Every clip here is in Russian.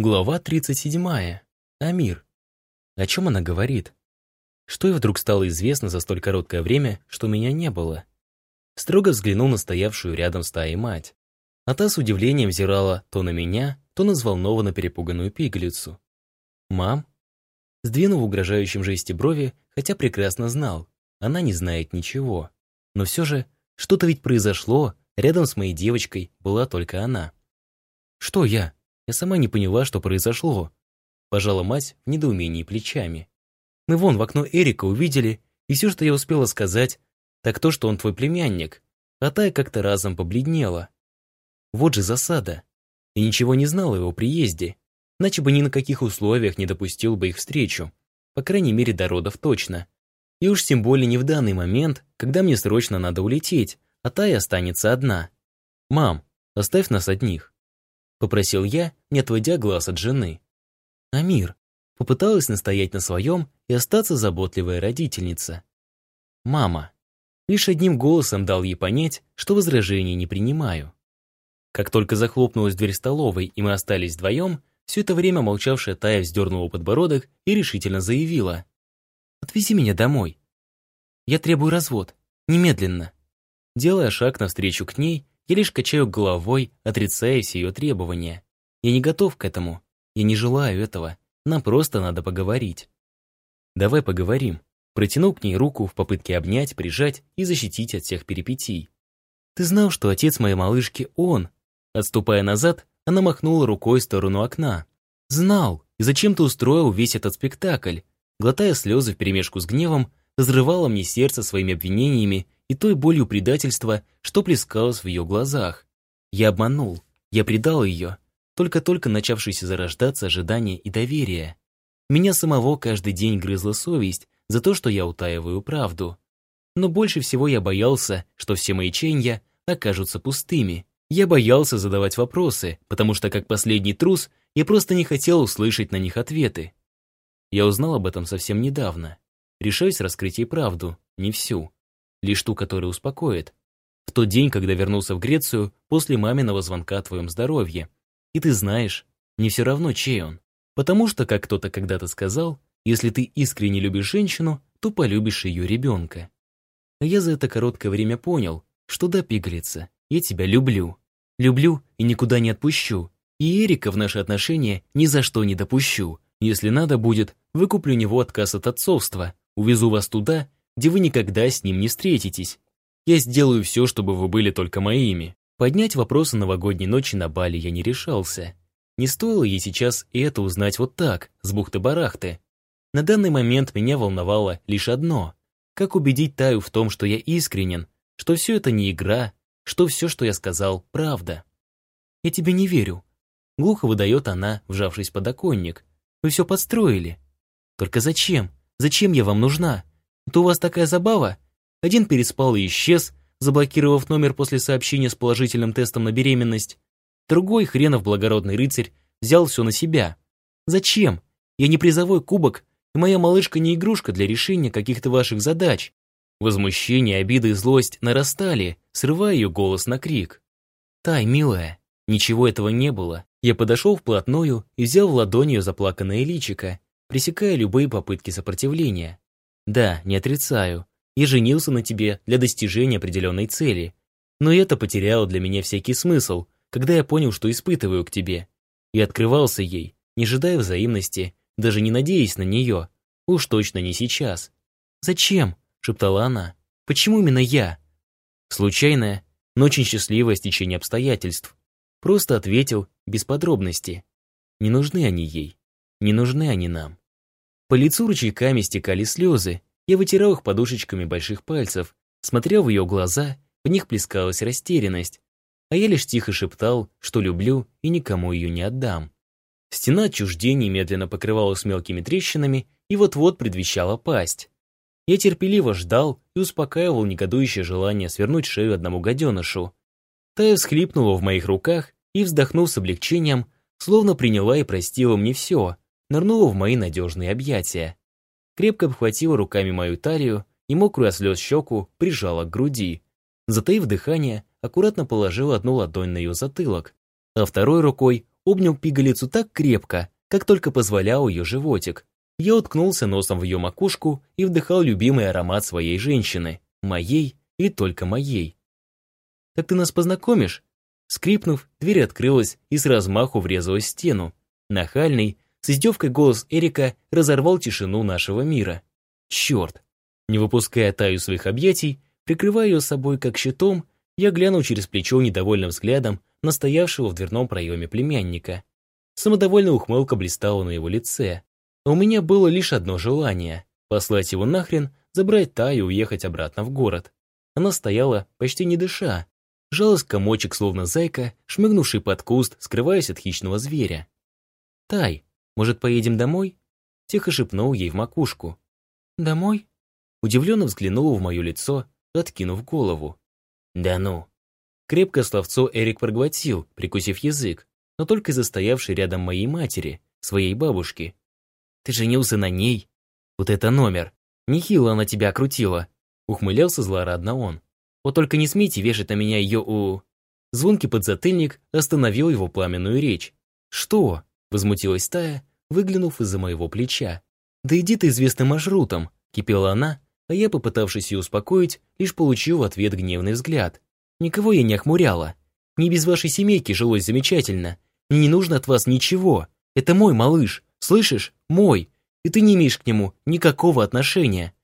Глава 37. Амир. О чем она говорит? Что ей вдруг стало известно за столь короткое время, что меня не было? Строго взглянул на стоявшую рядом стаи мать. А та с удивлением взирала то на меня, то на взволнованно перепуганную пигалицу. «Мам?» Сдвинув в угрожающем жесте брови, хотя прекрасно знал, она не знает ничего. Но все же, что-то ведь произошло, рядом с моей девочкой была только она. «Что я?» Я сама не поняла, что произошло. Пожала мать в недоумении плечами. Мы вон в окно Эрика увидели, и все, что я успела сказать, так то, что он твой племянник. А та как-то разом побледнела. Вот же засада. И ничего не знала о его приезде. Иначе бы ни на каких условиях не допустил бы их встречу. По крайней мере, до родов точно. И уж тем более не в данный момент, когда мне срочно надо улететь, а Тая останется одна. «Мам, оставь нас одних». Попросил я, не отводя глаз от жены. Амир попыталась настоять на своем и остаться заботливая родительница. Мама. Лишь одним голосом дал ей понять, что возражений не принимаю. Как только захлопнулась дверь столовой, и мы остались вдвоем, все это время молчавшая Тая вздернула подбородок и решительно заявила. «Отвези меня домой. Я требую развод. Немедленно». Делая шаг навстречу к ней, я лишь качаю головой, отрицая все ее требования. Я не готов к этому. Я не желаю этого. Нам просто надо поговорить. Давай поговорим. Протянул к ней руку в попытке обнять, прижать и защитить от всех перипетий. Ты знал, что отец моей малышки он. Отступая назад, она махнула рукой в сторону окна. Знал, и зачем ты устроил весь этот спектакль. Глотая слезы вперемешку с гневом, разрывала мне сердце своими обвинениями и той болью предательства, что плескалось в ее глазах. Я обманул, я предал ее, только-только начавшееся зарождаться ожидание и доверие. Меня самого каждый день грызла совесть за то, что я утаиваю правду. Но больше всего я боялся, что все мои ченья окажутся пустыми. Я боялся задавать вопросы, потому что как последний трус я просто не хотел услышать на них ответы. Я узнал об этом совсем недавно. Решаюсь раскрыть ей правду, не всю лишь ту, которая успокоит. В тот день, когда вернулся в Грецию, после маминого звонка о твоем здоровье. И ты знаешь, не все равно, чей он. Потому что, как кто-то когда-то сказал, если ты искренне любишь женщину, то полюбишь ее ребенка. А я за это короткое время понял, что да, пигалица, я тебя люблю. Люблю и никуда не отпущу. И Эрика в наши отношения ни за что не допущу. Если надо будет, выкуплю него отказ от отцовства, увезу вас туда где вы никогда с ним не встретитесь. Я сделаю все, чтобы вы были только моими. Поднять вопросы новогодней ночи на Бали я не решался. Не стоило ей сейчас и это узнать вот так, с бухты-барахты. На данный момент меня волновало лишь одно. Как убедить Таю в том, что я искренен, что все это не игра, что все, что я сказал, правда. «Я тебе не верю», — глухо выдает она, вжавшись в подоконник. «Вы все подстроили. Только зачем? Зачем я вам нужна? Это у вас такая забава? Один переспал и исчез, заблокировав номер после сообщения с положительным тестом на беременность. Другой, хренов благородный рыцарь, взял все на себя. Зачем? Я не призовой кубок, и моя малышка не игрушка для решения каких-то ваших задач. Возмущение, обида и злость нарастали, срывая ее голос на крик. «Тай, милая, ничего этого не было». Я подошел вплотную и взял в ладонь ее заплаканное личико, пресекая любые попытки сопротивления. Да, не отрицаю. Я женился на тебе для достижения определенной цели. Но это потеряло для меня всякий смысл, когда я понял, что испытываю к тебе. И открывался ей, не ожидая взаимности, даже не надеясь на нее. Уж точно не сейчас. «Зачем?» — шептала она. «Почему именно я?» Случайное, но очень счастливое стечение обстоятельств. Просто ответил без подробностей. Не нужны они ей. Не нужны они нам. По лицу ручейками стекали слезы. Я вытирал их подушечками больших пальцев, смотрел в ее глаза, в них плескалась растерянность. А я лишь тихо шептал, что люблю и никому ее не отдам. Стена отчуждений медленно покрывалась мелкими трещинами и вот-вот предвещала пасть. Я терпеливо ждал и успокаивал негодующее желание свернуть шею одному гаденышу. Тая всхлипнула в моих руках и, вздохнув с облегчением, словно приняла и простила мне все, нырнула в мои надежные объятия. Крепко обхватила руками мою талию и мокрую от слез щеку прижала к груди. Затаив дыхание, аккуратно положила одну ладонь на ее затылок, а второй рукой обнял пигалицу так крепко, как только позволял ее животик. Я уткнулся носом в ее макушку и вдыхал любимый аромат своей женщины, моей и только моей. «Так ты нас познакомишь?» Скрипнув, дверь открылась и с размаху врезалась в стену. Нахальный, с издевкой голос Эрика разорвал тишину нашего мира. Черт! Не выпуская Таю своих объятий, прикрывая ее собой как щитом, я глянул через плечо недовольным взглядом на стоявшего в дверном проеме племянника. Самодовольная ухмылка блистала на его лице. А у меня было лишь одно желание — послать его нахрен, забрать Таю и уехать обратно в город. Она стояла, почти не дыша, жалась комочек, словно зайка, шмыгнувший под куст, скрываясь от хищного зверя. «Тай, может, поедем домой?» Тихо шепнул ей в макушку. «Домой?» Удивленно взглянула в мое лицо, откинув голову. «Да ну!» Крепкое словцо Эрик проглотил, прикусив язык, но только застоявший рядом моей матери, своей бабушки. «Ты женился на ней? Вот это номер! Нехило она тебя крутила!» Ухмылялся злорадно он. «Вот только не смейте вешать на меня ее у...» Звонкий подзатыльник остановил его пламенную речь. «Что?» — возмутилась Тая, выглянув из-за моего плеча. «Да иди ты известным маршрутом!» — кипела она, а я, попытавшись ее успокоить, лишь получил в ответ гневный взгляд. «Никого я не охмуряла. Мне без вашей семейки жилось замечательно. Мне не нужно от вас ничего. Это мой малыш, слышишь? Мой. И ты не имеешь к нему никакого отношения».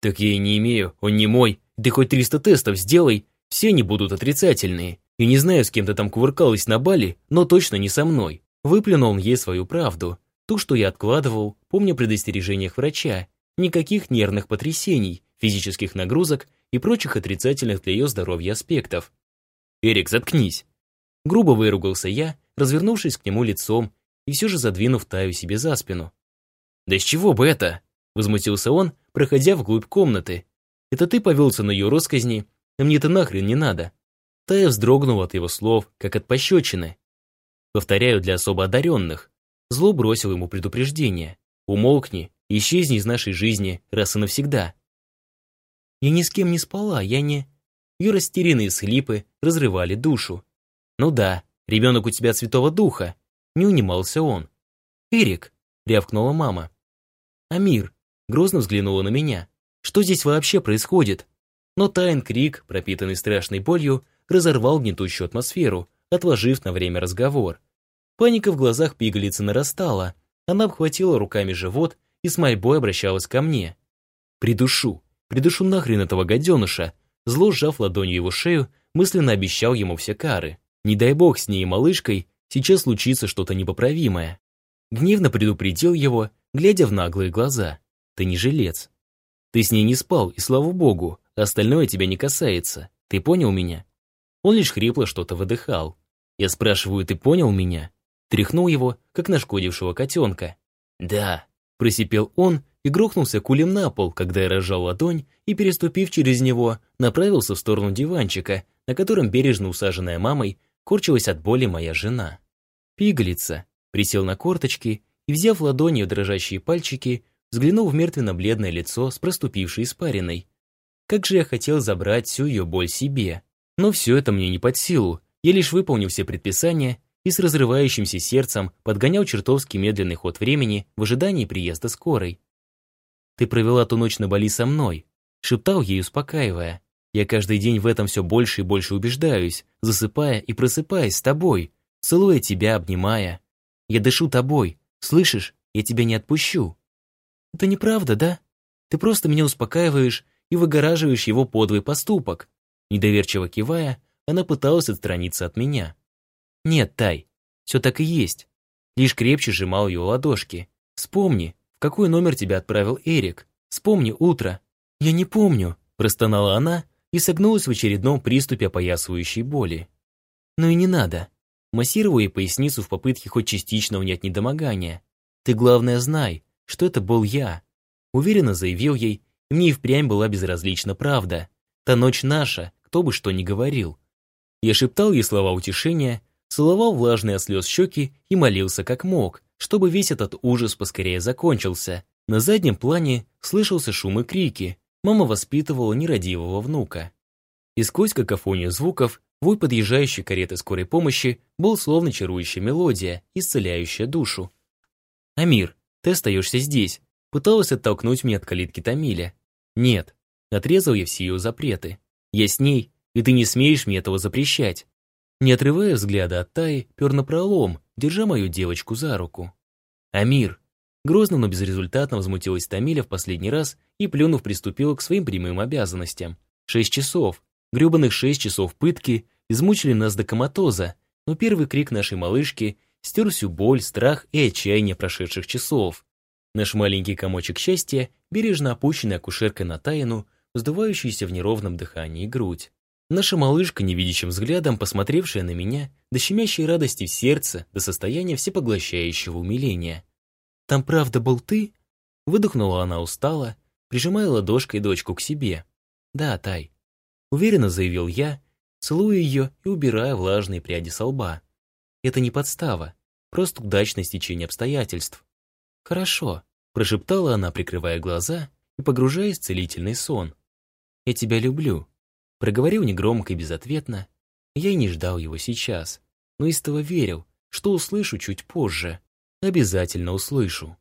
«Так я и не имею, он не мой. Ты хоть 300 тестов сделай, все они будут отрицательные. И не знаю, с кем ты там кувыркалась на бале, но точно не со мной». Выплюнул он ей свою правду, ту, что я откладывал, помня предостережениях врача. Никаких нервных потрясений, физических нагрузок и прочих отрицательных для ее здоровья аспектов. «Эрик, заткнись!» Грубо выругался я, развернувшись к нему лицом и все же задвинув Таю себе за спину. «Да с чего бы это?» Возмутился он, проходя вглубь комнаты. «Это ты повелся на ее росказни, а мне это нахрен не надо». Тая вздрогнула от его слов, как от пощечины. Повторяю для особо одаренных. Зло бросил ему предупреждение. Умолкни, исчезни из нашей жизни раз и навсегда. Я ни с кем не спала, я не... Ее растерянные схлипы разрывали душу. Ну да, ребенок у тебя святого духа. Не унимался он. «Эрик!» — рявкнула мама. «Амир!» — грозно взглянула на меня. «Что здесь вообще происходит?» Но тайн крик, пропитанный страшной болью, разорвал гнетущую атмосферу, отложив на время разговор. Паника в глазах пигалицы нарастала. Она обхватила руками живот и с мольбой обращалась ко мне. «Придушу, придушу нахрен этого гаденыша!» Зло сжав ладонью его шею, мысленно обещал ему все кары. Не дай бог с ней и малышкой, сейчас случится что-то непоправимое. Гневно предупредил его, глядя в наглые глаза. «Ты не жилец. Ты с ней не спал, и слава богу, остальное тебя не касается. Ты понял меня?» Он лишь хрипло что-то выдыхал. Я спрашиваю, ты понял меня? Тряхнул его, как нашкодившего котенка. «Да», — просипел он и грохнулся кулем на пол, когда я разжал ладонь и, переступив через него, направился в сторону диванчика, на котором бережно усаженная мамой корчилась от боли моя жена. Пигалица присел на корточки и, взяв ладонью дрожащие пальчики, взглянул в мертвенно-бледное лицо с проступившей испариной. Как же я хотел забрать всю ее боль себе. Но все это мне не под силу. Я лишь выполнил все предписания и с разрывающимся сердцем подгонял чертовски медленный ход времени в ожидании приезда скорой. «Ты провела ту ночь на Бали со мной», — шептал ей, успокаивая. «Я каждый день в этом все больше и больше убеждаюсь, засыпая и просыпаясь с тобой, целуя тебя, обнимая. Я дышу тобой, слышишь, я тебя не отпущу». «Это неправда, да? Ты просто меня успокаиваешь и выгораживаешь его подлый поступок». Недоверчиво кивая, она пыталась отстраниться от меня. «Нет, Тай, все так и есть». Лишь крепче сжимал ее ладошки. «Вспомни, в какой номер тебя отправил Эрик. Вспомни утро». «Я не помню», – простонала она и согнулась в очередном приступе опоясывающей боли. «Ну и не надо». Массировала ей поясницу в попытке хоть частично унять недомогание. «Ты, главное, знай, что это был я», – уверенно заявил ей, и мне и впрямь была безразлична правда. «Та ночь наша, кто бы что ни говорил». Я шептал ей слова утешения, целовал влажные от слез щеки и молился как мог, чтобы весь этот ужас поскорее закончился. На заднем плане слышался шум и крики. Мама воспитывала нерадивого внука. И сквозь какофонию звуков Вой подъезжающей кареты скорой помощи был словно чарующая мелодия, исцеляющая душу. «Амир, ты остаешься здесь», пыталась оттолкнуть меня от калитки Тамиля. «Нет», отрезал я все ее запреты. «Я с ней, и ты не смеешь мне этого запрещать». Не отрывая взгляда от Таи, пер на пролом, держа мою девочку за руку. «Амир!» Грозно, но безрезультатно возмутилась Тамиля в последний раз и, плюнув, приступила к своим прямым обязанностям. Шесть часов. Гребаных шесть часов пытки измучили нас до коматоза, но первый крик нашей малышки стер всю боль, страх и отчаяние прошедших часов. Наш маленький комочек счастья, бережно опущенный акушеркой на тайну, вздувающийся в неровном дыхании грудь. Наша малышка, невидящим взглядом, посмотревшая на меня, до щемящей радости в сердце, до состояния всепоглощающего умиления. «Там правда был ты?» Выдохнула она устало, прижимая ладошкой дочку к себе. «Да, Тай», — уверенно заявил я, целуя ее и убирая влажные пряди со лба. «Это не подстава, просто удачное стечение обстоятельств». «Хорошо», — прошептала она, прикрывая глаза и погружаясь в целительный сон. «Я тебя люблю», — проговорил негромко и безответно. Я и не ждал его сейчас, но истово верил, что услышу чуть позже. Обязательно услышу.